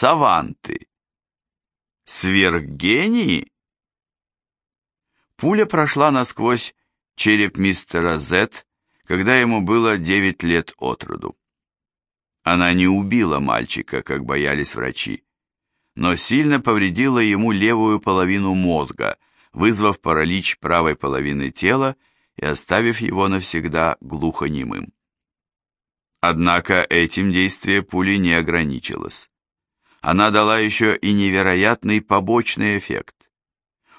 Саванты. Сверхгении? Пуля прошла насквозь череп мистера Зет, когда ему было 9 лет от роду. Она не убила мальчика, как боялись врачи, но сильно повредила ему левую половину мозга, вызвав паралич правой половины тела и оставив его навсегда глухонемым. Однако этим действие пули не ограничилось. Она дала еще и невероятный побочный эффект.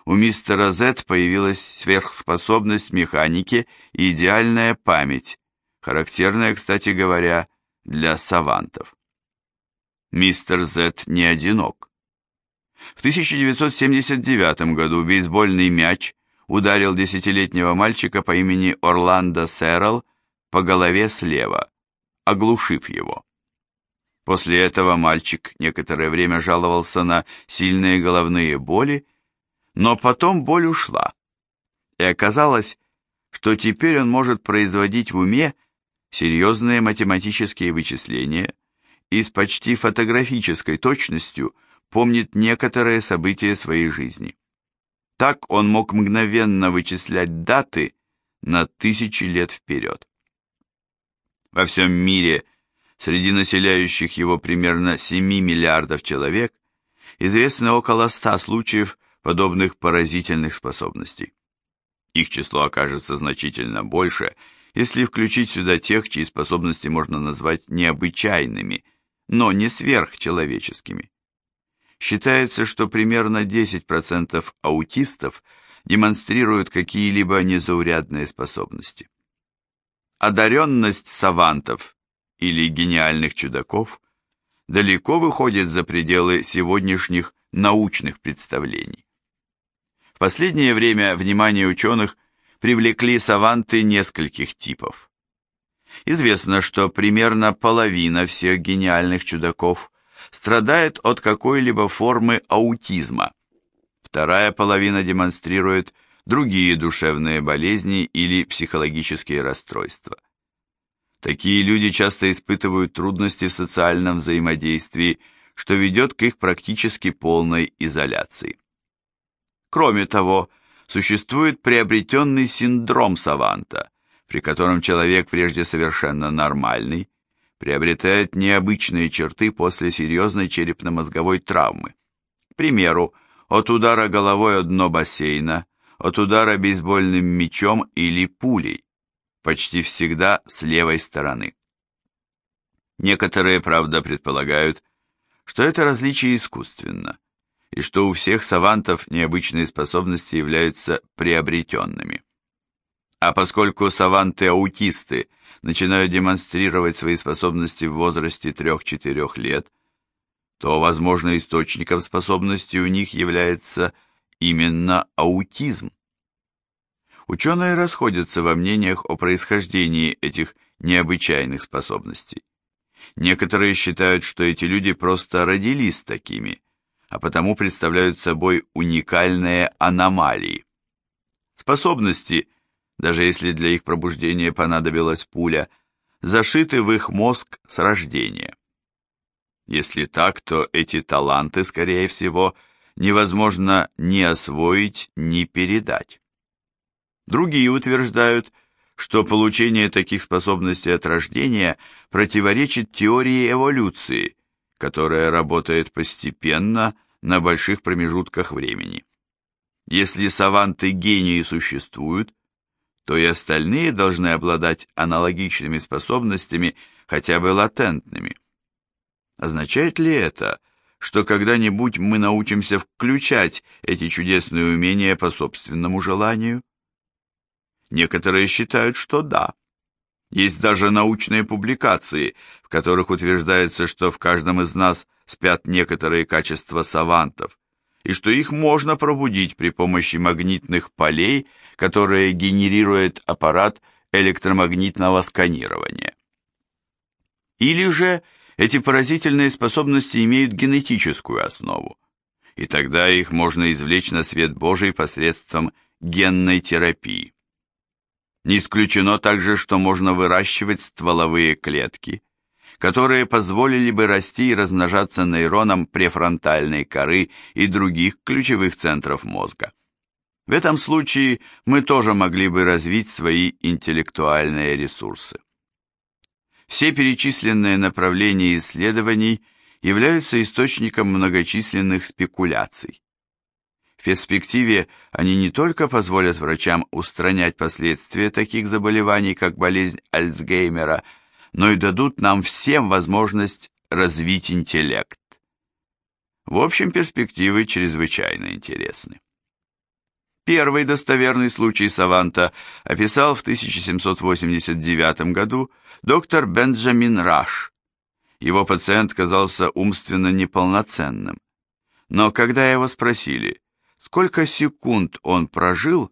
У мистера Z появилась сверхспособность механики и идеальная память, характерная, кстати говоря, для савантов. Мистер Z не одинок. В 1979 году бейсбольный мяч ударил десятилетнего мальчика по имени Орландо Сэрл по голове слева, оглушив его. После этого мальчик некоторое время жаловался на сильные головные боли, но потом боль ушла, и оказалось, что теперь он может производить в уме серьезные математические вычисления и с почти фотографической точностью помнит некоторые события своей жизни. Так он мог мгновенно вычислять даты на тысячи лет вперед. Во всем мире, среди населяющих его примерно 7 миллиардов человек, известно около 100 случаев подобных поразительных способностей. Их число окажется значительно больше, если включить сюда тех, чьи способности можно назвать необычайными, но не сверхчеловеческими. Считается, что примерно 10% аутистов демонстрируют какие-либо незаурядные способности. Одаренность савантов или гениальных чудаков далеко выходит за пределы сегодняшних научных представлений. В последнее время внимание ученых привлекли саванты нескольких типов. Известно, что примерно половина всех гениальных чудаков страдает от какой-либо формы аутизма. Вторая половина демонстрирует другие душевные болезни или психологические расстройства. Такие люди часто испытывают трудности в социальном взаимодействии, что ведет к их практически полной изоляции. Кроме того, существует приобретенный синдром Саванта, при котором человек, прежде совершенно нормальный, приобретает необычные черты после серьезной черепно-мозговой травмы. К примеру, от удара головой о дно бассейна, от удара бейсбольным мячом или пулей, почти всегда с левой стороны. Некоторые, правда, предполагают, что это различие искусственно, и что у всех савантов необычные способности являются приобретенными. А поскольку саванты-аутисты начинают демонстрировать свои способности в возрасте 3-4 лет, то, возможно, источником способности у них является именно аутизм. Ученые расходятся во мнениях о происхождении этих необычайных способностей. Некоторые считают, что эти люди просто родились такими, а потому представляют собой уникальные аномалии. Способности, даже если для их пробуждения понадобилась пуля, зашиты в их мозг с рождения. Если так, то эти таланты, скорее всего, невозможно ни освоить, ни передать. Другие утверждают, что получение таких способностей от рождения противоречит теории эволюции, которая работает постепенно на больших промежутках времени. Если саванты-гении существуют, то и остальные должны обладать аналогичными способностями, хотя бы латентными. Означает ли это, что когда-нибудь мы научимся включать эти чудесные умения по собственному желанию? Некоторые считают, что да. Есть даже научные публикации, в которых утверждается, что в каждом из нас спят некоторые качества савантов, и что их можно пробудить при помощи магнитных полей, которые генерирует аппарат электромагнитного сканирования. Или же эти поразительные способности имеют генетическую основу, и тогда их можно извлечь на свет Божий посредством генной терапии. Не исключено также, что можно выращивать стволовые клетки, которые позволили бы расти и размножаться нейронам префронтальной коры и других ключевых центров мозга. В этом случае мы тоже могли бы развить свои интеллектуальные ресурсы. Все перечисленные направления исследований являются источником многочисленных спекуляций. В перспективе они не только позволят врачам устранять последствия таких заболеваний, как болезнь Альцгеймера, но и дадут нам всем возможность развить интеллект. В общем, перспективы чрезвычайно интересны. Первый достоверный случай Саванта описал в 1789 году доктор Бенджамин Раш. Его пациент казался умственно неполноценным. Но когда его спросили, сколько секунд он прожил,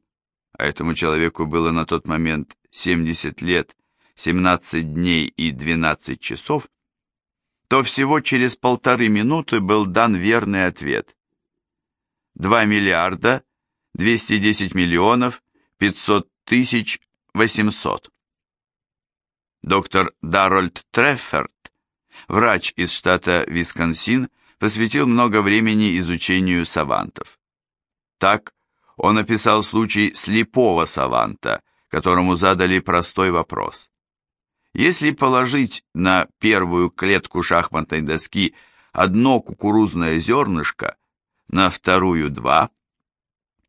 а этому человеку было на тот момент 70 лет, 17 дней и 12 часов, то всего через полторы минуты был дан верный ответ. 2 миллиарда 210 миллионов 500 тысяч 800. Доктор Дарольд Трефферт, врач из штата Висконсин, посвятил много времени изучению савантов. Так, он описал случай слепого саванта, которому задали простой вопрос. Если положить на первую клетку шахматной доски одно кукурузное зернышко, на вторую два,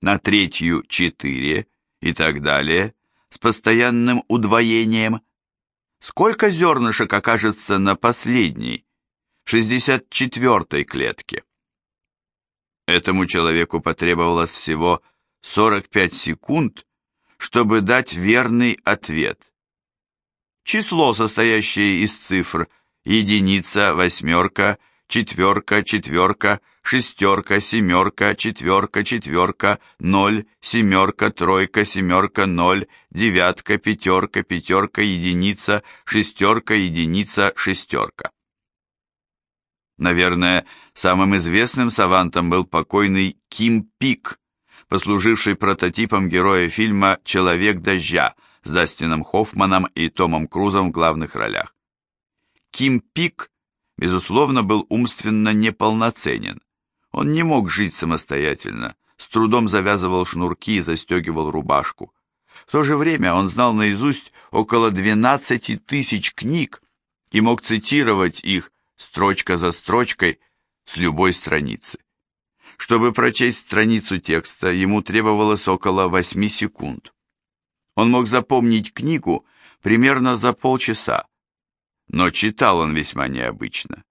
на третью четыре и так далее, с постоянным удвоением, сколько зернышек окажется на последней, 64-й клетке? Этому человеку потребовалось всего 45 секунд, чтобы дать верный ответ. Число, состоящее из цифр единица, восьмерка, четверка, четверка, шестерка, семерка, четверка, четверка, ноль, семерка, тройка, семерка, ноль, девятка, пятерка, пятерка, единица, шестерка, единица, шестерка. Наверное, самым известным савантом был покойный Ким Пик, послуживший прототипом героя фильма «Человек дождя» с Дастином Хоффманом и Томом Крузом в главных ролях. Ким Пик, безусловно, был умственно неполноценен. Он не мог жить самостоятельно, с трудом завязывал шнурки и застегивал рубашку. В то же время он знал наизусть около 12 тысяч книг и мог цитировать их строчка за строчкой с любой страницы. Чтобы прочесть страницу текста, ему требовалось около 8 секунд. Он мог запомнить книгу примерно за полчаса, но читал он весьма необычно.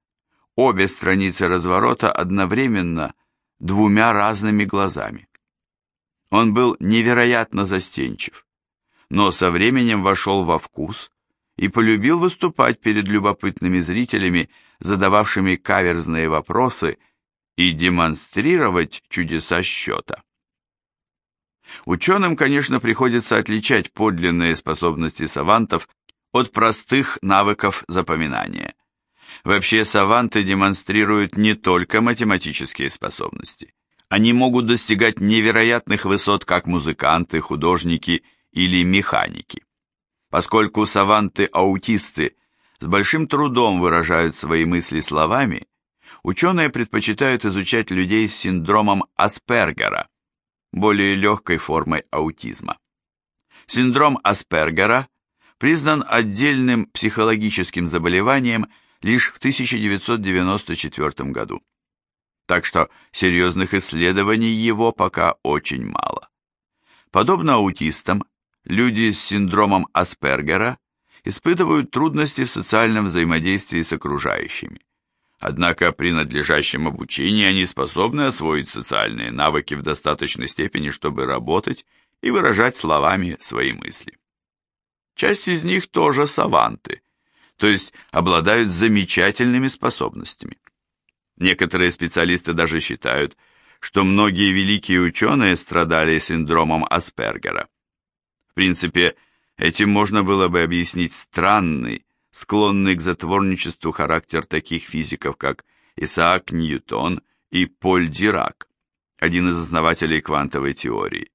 Обе страницы разворота одновременно двумя разными глазами. Он был невероятно застенчив, но со временем вошел во вкус и полюбил выступать перед любопытными зрителями, задававшими каверзные вопросы, и демонстрировать чудеса счета. Ученым, конечно, приходится отличать подлинные способности савантов от простых навыков запоминания. Вообще саванты демонстрируют не только математические способности. Они могут достигать невероятных высот как музыканты, художники или механики. Поскольку саванты-аутисты с большим трудом выражают свои мысли словами, ученые предпочитают изучать людей с синдромом Аспергера, более легкой формой аутизма. Синдром Аспергера признан отдельным психологическим заболеванием лишь в 1994 году. Так что серьезных исследований его пока очень мало. Подобно аутистам, люди с синдромом Аспергера испытывают трудности в социальном взаимодействии с окружающими. Однако при надлежащем обучении они способны освоить социальные навыки в достаточной степени, чтобы работать и выражать словами свои мысли. Часть из них тоже саванты, то есть обладают замечательными способностями. Некоторые специалисты даже считают, что многие великие ученые страдали синдромом Аспергера принципе, этим можно было бы объяснить странный, склонный к затворничеству характер таких физиков, как Исаак Ньютон и Поль Дирак, один из основателей квантовой теории.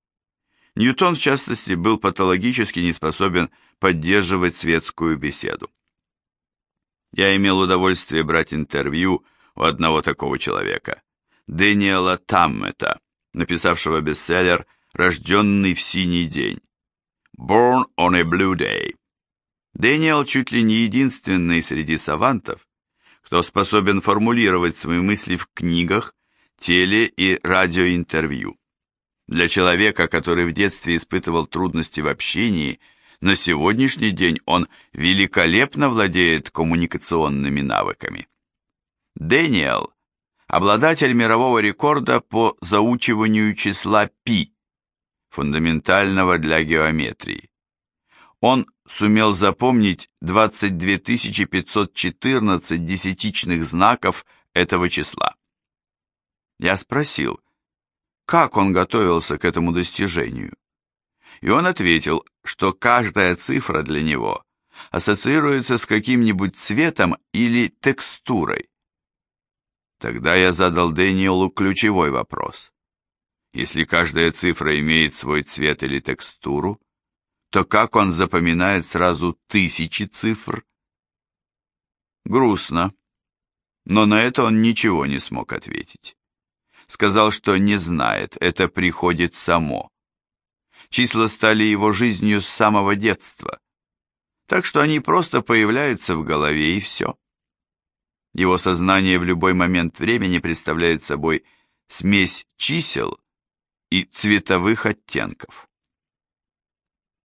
Ньютон, в частности, был патологически не способен поддерживать светскую беседу. Я имел удовольствие брать интервью у одного такого человека, Дэниела Таммета, написавшего бестселлер «Рожденный в синий день» «Born on a Blue Day». Дэниел чуть ли не единственный среди савантов, кто способен формулировать свои мысли в книгах, теле- и радиоинтервью. Для человека, который в детстве испытывал трудности в общении, на сегодняшний день он великолепно владеет коммуникационными навыками. Дэниел – обладатель мирового рекорда по заучиванию числа π, фундаментального для геометрии. Он сумел запомнить 22 514 десятичных знаков этого числа. Я спросил, как он готовился к этому достижению. И он ответил, что каждая цифра для него ассоциируется с каким-нибудь цветом или текстурой. Тогда я задал Дэниелу ключевой вопрос. Если каждая цифра имеет свой цвет или текстуру, то как он запоминает сразу тысячи цифр? Грустно, но на это он ничего не смог ответить. Сказал, что не знает, это приходит само. Числа стали его жизнью с самого детства, так что они просто появляются в голове и все. Его сознание в любой момент времени представляет собой смесь чисел и цветовых оттенков.